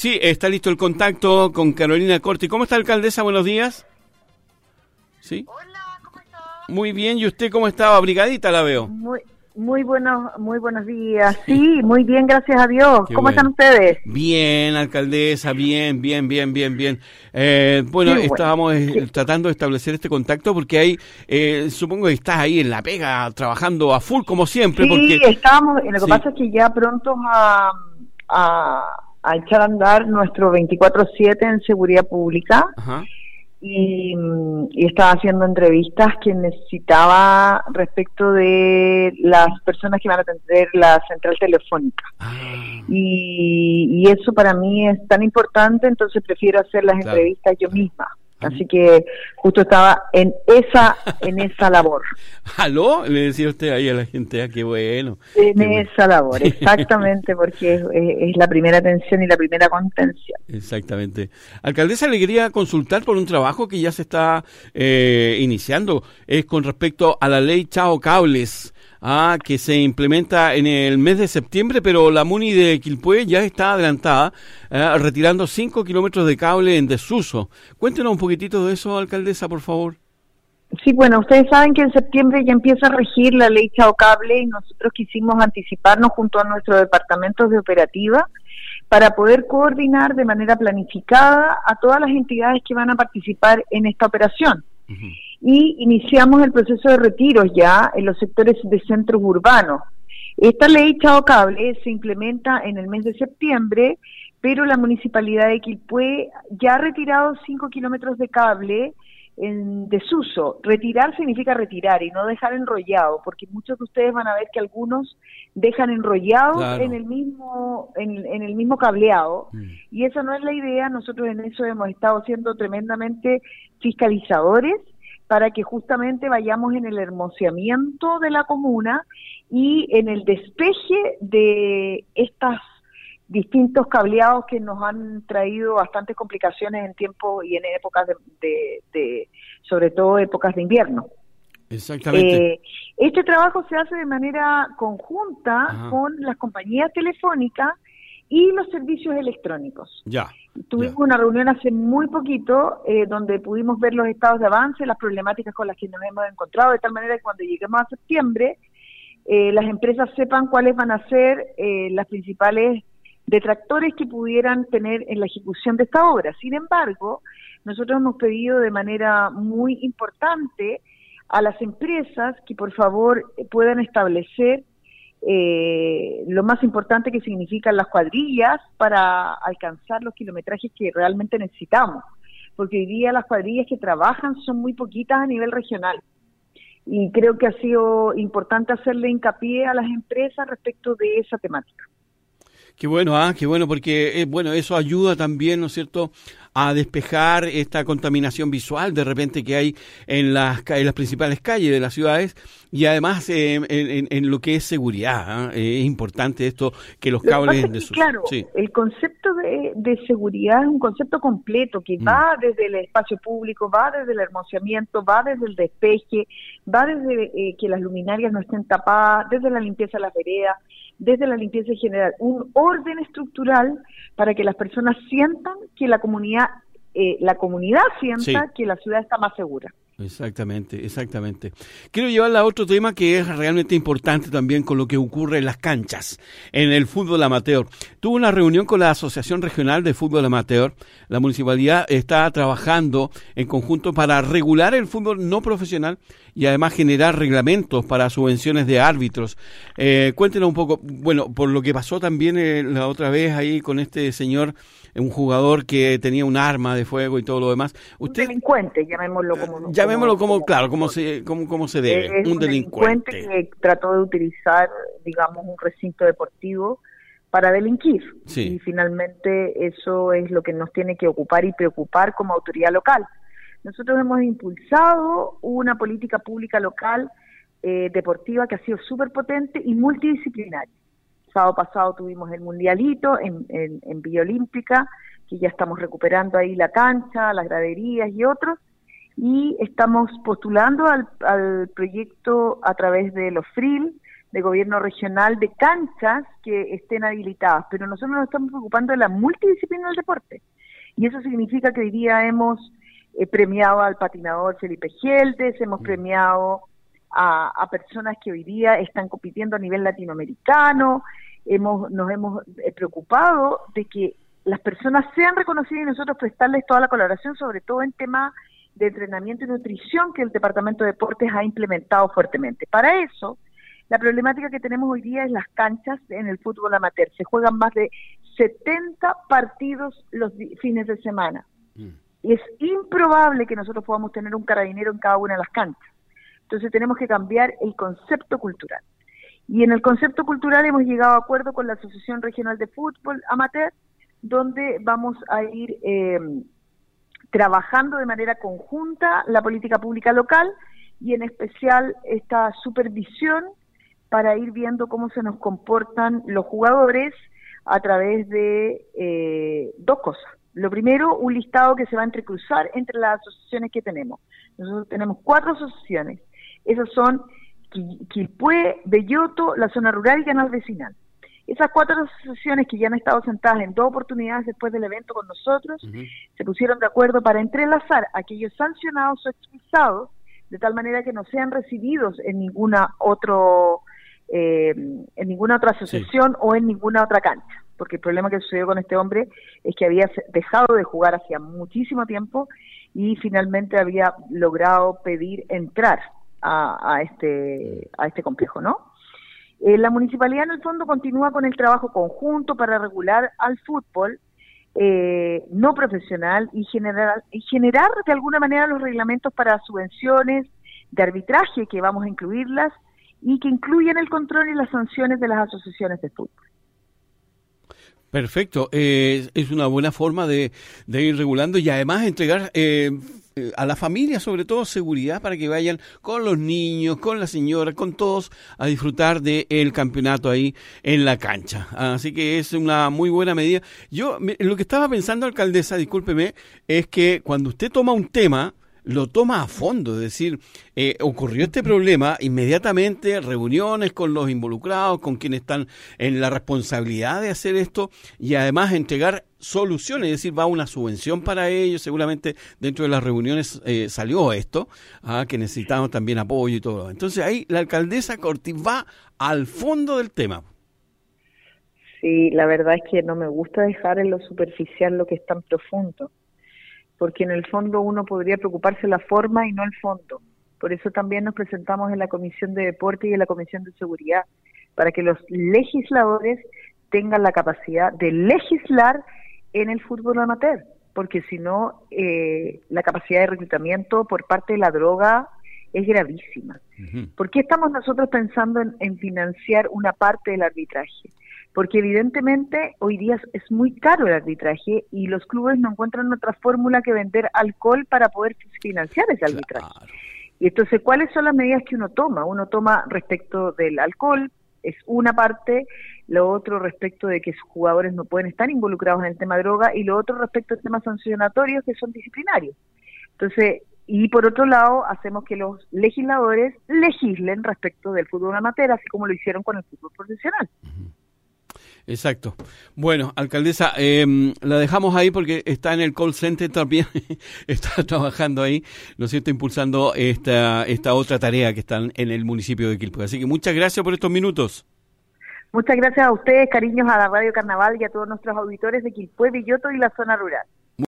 Sí, está listo el contacto con Carolina Corti. ¿Cómo está, alcaldesa? Buenos días. ¿Sí? Hola, ¿cómo está? Muy bien, ¿y usted cómo estaba? Abrigadita la veo. Muy, muy buenos, muy buenos días. Sí, muy bien, gracias a Dios. ¿Cómo están ustedes? Bien, alcaldesa, bien, bien, bien, bien, bien. Eh, bueno, estábamos eh, tratando de establecer este contacto porque hay, eh, supongo que estás ahí en la pega, trabajando a full como siempre. Sí, porque... estábamos, lo que pasa es que ya pronto a, a a echar a andar nuestro 24/7 en seguridad pública Y, estaba haciendo entrevistas que necesitaba respecto de las personas que van a atender la central telefónica. Ah. Y, y, eso para mí es tan importante, entonces prefiero hacer las entrevistas yo misma. Así que justo estaba en esa en esa labor. ¿Aló? Le decía usted ahí a la gente, ah, qué bueno. En esa labor, exactamente, porque es, la primera atención y la primera contención. Exactamente. Alcaldesa, le quería consultar por un trabajo que ya se está eh, iniciando, es con respecto a la ley Chao Cables. Ah, que se implementa en el mes de septiembre, pero la MUNI de Quilpué ya está adelantada, eh, retirando 5 kilómetros de cable en desuso. Cuéntenos un poquitito de eso, alcaldesa, por favor. Sí, bueno, ustedes saben que en septiembre ya empieza a regir la ley Chao Cable y nosotros quisimos anticiparnos junto a nuestros departamentos de operativa para poder coordinar de manera planificada a todas las entidades que van a participar en esta operación y iniciamos el proceso de retiros ya en los sectores de centros urbanos. Esta ley Chao Cable se implementa en el mes de septiembre, pero la municipalidad de Quilpué ya ha retirado 5 kilómetros de cable en desuso. Retirar significa retirar y no dejar enrollado, porque muchos de ustedes van a ver que algunos dejan enrollado en el mismo en, en el mismo cableado mm. y esa no es la idea. Nosotros en eso hemos estado siendo tremendamente fiscalizadores para que justamente vayamos en el hermoseamiento de la comuna y en el despeje de estas distintos cableados que nos han traído bastantes complicaciones en tiempo y en épocas de, sobre todo épocas de invierno. Exactamente. Eh, este trabajo se hace de manera conjunta con las compañías telefónicas y los servicios electrónicos. Ya. Tuvimos una reunión hace muy poquito eh, donde pudimos ver los estados de avance, las problemáticas con las que nos hemos encontrado, de tal manera que cuando lleguemos a septiembre eh, las empresas sepan cuáles van a ser eh, las principales detractores que pudieran tener en la ejecución de esta obra. Sin embargo, nosotros hemos pedido de manera muy importante a las empresas que por favor puedan establecer eh, lo más importante que significan las cuadrillas para alcanzar los kilometrajes que realmente necesitamos, porque hoy día las cuadrillas que trabajan son muy poquitas a nivel regional. Y creo que ha sido importante hacerle hincapié a las empresas respecto de esa temática. Qué bueno, ah, qué bueno, porque eh, bueno, eso ayuda también, ¿no es cierto?, a despejar esta contaminación visual de repente que hay en las, en las principales calles de las ciudades y además eh, en, lo que es seguridad. ¿ah? Eh, es importante esto que los cables... de Claro, el concepto de, seguridad es un concepto completo que mm. va desde el espacio público, va desde el hermoseamiento, va desde el despeje, va desde que las luminarias no estén tapadas, desde la limpieza de las veredas desde la limpieza general, un orden estructural para que las personas sientan que la comunidad, eh, la comunidad sienta que la ciudad está más segura. Exactamente, exactamente. Quiero llevarla a otro tema que es realmente importante también con lo que ocurre en las canchas, en el fútbol amateur. Tuvo una reunión con la Asociación Regional de Fútbol Amateur. La municipalidad está trabajando en conjunto para regular el fútbol no profesional y además generar reglamentos para subvenciones de árbitros. Eh, cuéntenos un poco, bueno, por lo que pasó también eh, la otra vez ahí con este señor un jugador que tenía un arma de fuego y todo lo demás. Usted, un delincuente, llamémoslo como... Llamémoslo como, claro, como se, como, se debe, un, delincuente. que trató de utilizar, digamos, un recinto deportivo para delinquir. Y finalmente eso es lo que nos tiene que ocupar y preocupar como autoridad local. Nosotros hemos impulsado una política pública local eh, deportiva que ha sido súper potente y multidisciplinaria sábado pasado tuvimos el mundialito en, en, Villa Olímpica, que ya estamos recuperando ahí la cancha, las graderías y otros, y estamos postulando al, al proyecto a través de los FRIL, de gobierno regional de canchas que estén habilitadas, pero nosotros nos estamos preocupando de la multidisciplina del deporte. Y eso significa que hoy día hemos eh, premiado al patinador Felipe Geldes, hemos mm. premiado a, personas que hoy día están compitiendo a nivel latinoamericano, hemos, nos hemos eh, preocupado de que las personas sean reconocidas y nosotros prestarles toda la colaboración, sobre todo en temas de entrenamiento y nutrición que el Departamento de Deportes ha implementado fuertemente. Para eso, la problemática que tenemos hoy día es las canchas en el fútbol amateur. Se juegan más de 70 partidos los fines de semana. Mm. Y es improbable que nosotros podamos tener un carabinero en cada una de las canchas. Entonces tenemos que cambiar el concepto cultural. Y en el concepto cultural hemos llegado a acuerdo con la Asociación Regional de Fútbol Amateur, donde vamos a ir eh, trabajando de manera conjunta la política pública local y en especial esta supervisión para ir viendo cómo se nos comportan los jugadores a través de eh, dos cosas. Lo primero, un listado que se va a entrecruzar entre las asociaciones que tenemos. Nosotros tenemos cuatro asociaciones. Esas son Quilpué, Belloto, la zona rural y Canal Vecinal. Esas cuatro asociaciones que ya han estado sentadas en dos oportunidades después del evento con nosotros, se pusieron de acuerdo para entrelazar a aquellos sancionados o expulsados de tal manera que no sean recibidos en ninguna otro eh, en ninguna otra asociación o en ninguna otra cancha, porque el problema que sucedió con este hombre es que había dejado de jugar hacía muchísimo tiempo y finalmente había logrado pedir entrar a, este a este complejo, ¿no? Eh, la municipalidad en el fondo continúa con el trabajo conjunto para regular al fútbol eh, no profesional y generar, y generar de alguna manera los reglamentos para subvenciones de arbitraje que vamos a incluirlas y que incluyen el control y las sanciones de las asociaciones de fútbol. Perfecto, eh, es una buena forma de, ir regulando y además entregar eh, a la familia sobre todo seguridad para que vayan con los niños, con la señora, con todos a disfrutar del campeonato ahí en la cancha. Así que es una muy buena medida. Yo lo que estaba pensando, alcaldesa, discúlpeme, es que cuando usted toma un tema, lo toma a fondo, es decir, eh, ocurrió este problema, inmediatamente reuniones con los involucrados, con quienes están en la responsabilidad de hacer esto y además entregar soluciones, es decir, va una subvención para ellos, seguramente dentro de las reuniones eh, salió esto, ah, que necesitamos también apoyo y todo. Entonces ahí la alcaldesa Cortés va al fondo del tema. Sí, la verdad es que no me gusta dejar en lo superficial lo que es tan profundo porque en el fondo uno podría preocuparse la forma y no el fondo. Por eso también nos presentamos en la Comisión de Deporte y en la Comisión de Seguridad, para que los legisladores tengan la capacidad de legislar en el fútbol amateur, porque si no, eh, la capacidad de reclutamiento por parte de la droga es gravísima. ¿Por qué estamos nosotros pensando en financiar una parte del arbitraje? Porque evidentemente hoy día es muy caro el arbitraje y los clubes no encuentran otra fórmula que vender alcohol para poder financiar ese arbitraje. Y entonces, ¿cuáles son las medidas que uno toma? Uno toma respecto del alcohol, es una parte, lo otro respecto de que sus jugadores no pueden estar involucrados en el tema droga y lo otro respecto a temas sancionatorios que son disciplinarios. Entonces, y por otro lado, hacemos que los legisladores legislen respecto del fútbol amateur, así como lo hicieron con el fútbol profesional. Exacto. Bueno, alcaldesa, em, la dejamos ahí porque está en el call center también, está trabajando ahí, ¿no es cierto?, impulsando esta, esta otra tarea que están en el municipio de Quilpue. Así que muchas gracias por estos minutos. Muchas gracias a ustedes, cariños a la Radio Carnaval y a todos nuestros auditores de Quilpue, Villoto y la zona rural.